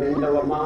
செஞ்சவமா